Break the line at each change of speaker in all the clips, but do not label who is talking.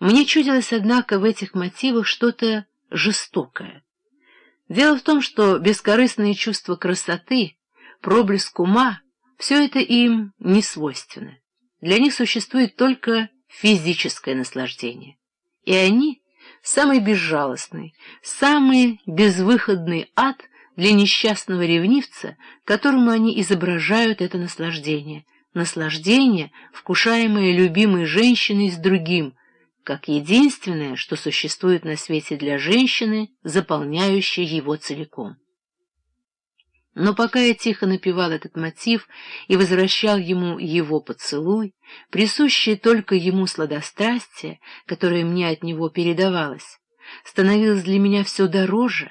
Мне чудилось, однако, в этих мотивах что-то жестокое. Дело в том, что бескорыстные чувства красоты, проблеск ума — все это им не свойственно. Для них существует только физическое наслаждение. И они — самый безжалостный, самый безвыходный ад для несчастного ревнивца, которому они изображают это наслаждение, наслаждение, вкушаемое любимой женщиной с другим, как единственное, что существует на свете для женщины, заполняющей его целиком. Но пока я тихо напевал этот мотив и возвращал ему его поцелуй, присущее только ему сладострастие, которое мне от него передавалось, становилось для меня все дороже,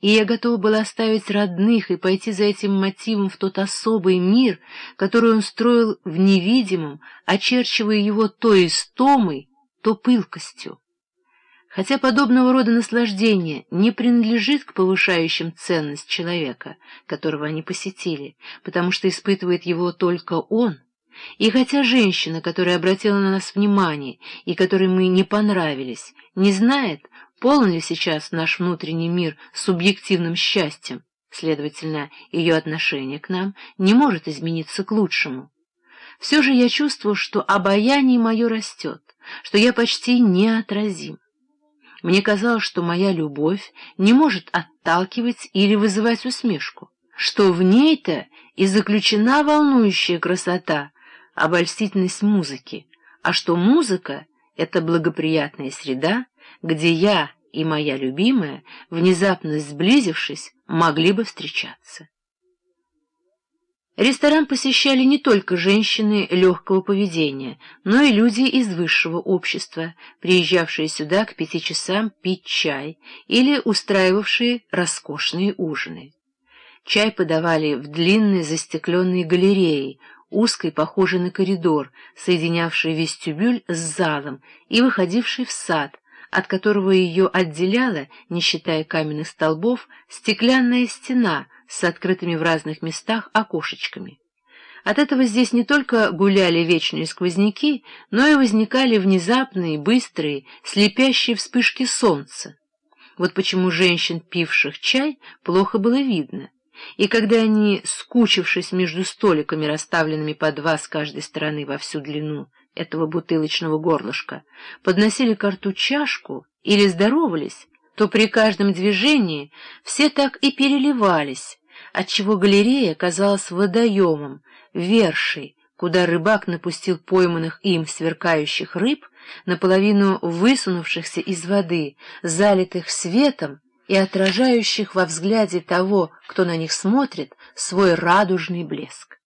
и я готова была оставить родных и пойти за этим мотивом в тот особый мир, который он строил в невидимом, очерчивая его то истомой, то пылкостью. Хотя подобного рода наслаждение не принадлежит к повышающим ценность человека, которого они посетили, потому что испытывает его только он, и хотя женщина, которая обратила на нас внимание и которой мы не понравились, не знает, полон ли сейчас наш внутренний мир субъективным счастьем, следовательно, ее отношение к нам не может измениться к лучшему. Все же я чувствую, что обаяние мое растет, что я почти неотразим. Мне казалось, что моя любовь не может отталкивать или вызывать усмешку, что в ней-то и заключена волнующая красота, обольстительность музыки, а что музыка — это благоприятная среда, где я и моя любимая, внезапно сблизившись, могли бы встречаться. Ресторан посещали не только женщины легкого поведения, но и люди из высшего общества, приезжавшие сюда к пяти часам пить чай или устраивавшие роскошные ужины. Чай подавали в длинной застекленной галерее, узкой, похожей на коридор, соединявший вестибюль с залом и выходивший в сад, от которого ее отделяла, не считая каменных столбов, стеклянная стена с открытыми в разных местах окошечками. От этого здесь не только гуляли вечные сквозняки, но и возникали внезапные, быстрые, слепящие вспышки солнца. Вот почему женщин, пивших чай, плохо было видно. И когда они, скучившись между столиками, расставленными по два с каждой стороны во всю длину, этого бутылочного горлышка, подносили к рту чашку или здоровались, то при каждом движении все так и переливались, отчего галерея казалась водоемом, вершей, куда рыбак напустил пойманных им сверкающих рыб, наполовину высунувшихся из воды, залитых светом и отражающих во взгляде того, кто на них смотрит, свой радужный блеск.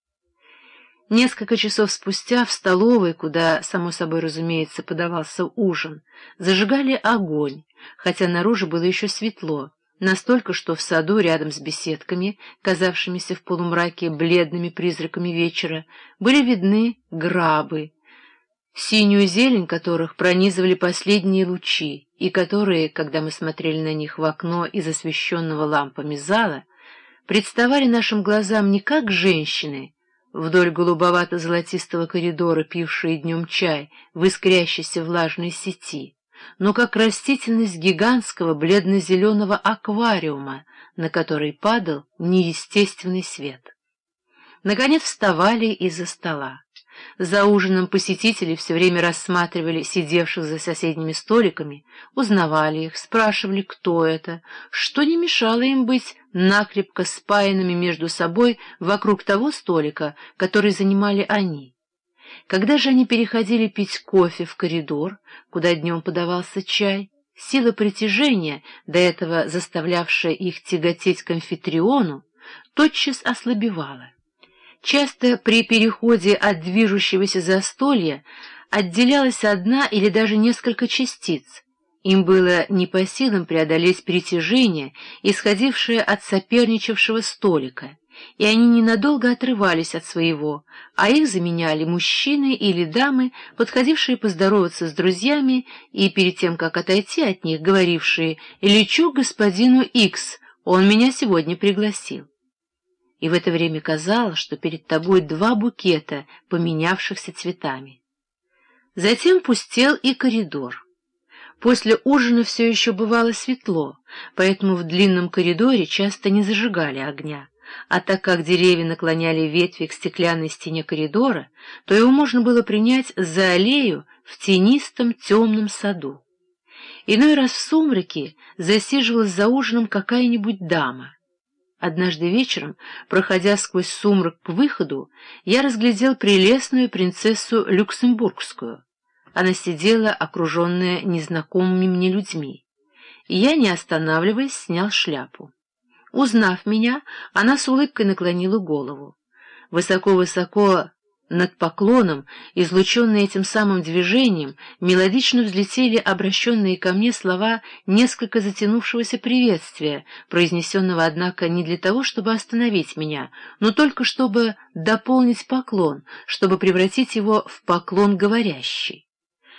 Несколько часов спустя в столовой, куда, само собой разумеется, подавался ужин, зажигали огонь, хотя наружу было еще светло, настолько, что в саду рядом с беседками, казавшимися в полумраке бледными призраками вечера, были видны грабы, синюю зелень которых пронизывали последние лучи, и которые, когда мы смотрели на них в окно из освещенного лампами зала, представали нашим глазам не как женщины, вдоль голубовато-золотистого коридора, пившие днем чай в искрящейся влажной сети, но как растительность гигантского бледно-зеленого аквариума, на который падал неестественный свет. Наконец вставали из-за стола. За ужином посетители все время рассматривали сидевших за соседними столиками, узнавали их, спрашивали, кто это, что не мешало им быть накрепко спаянными между собой вокруг того столика, который занимали они. Когда же они переходили пить кофе в коридор, куда днем подавался чай, сила притяжения, до этого заставлявшая их тяготеть к амфитриону, тотчас ослабевала. Часто при переходе от движущегося застолья отделялась одна или даже несколько частиц. Им было не по силам преодолеть притяжение, исходившее от соперничавшего столика, и они ненадолго отрывались от своего, а их заменяли мужчины или дамы, подходившие поздороваться с друзьями и перед тем, как отойти от них, говорившие «Лечу господину Икс, он меня сегодня пригласил» и в это время казалось, что перед тобой два букета, поменявшихся цветами. Затем пустел и коридор. После ужина все еще бывало светло, поэтому в длинном коридоре часто не зажигали огня. А так как деревья наклоняли ветви к стеклянной стене коридора, то его можно было принять за аллею в тенистом темном саду. Иной раз в сумраке засиживалась за ужином какая-нибудь дама. Однажды вечером, проходя сквозь сумрак к выходу, я разглядел прелестную принцессу Люксембургскую. Она сидела, окруженная незнакомыми мне людьми. Я, не останавливаясь, снял шляпу. Узнав меня, она с улыбкой наклонила голову. Высоко-высоко над поклоном, излученные этим самым движением, мелодично взлетели обращенные ко мне слова несколько затянувшегося приветствия, произнесенного, однако, не для того, чтобы остановить меня, но только чтобы дополнить поклон, чтобы превратить его в поклон говорящий.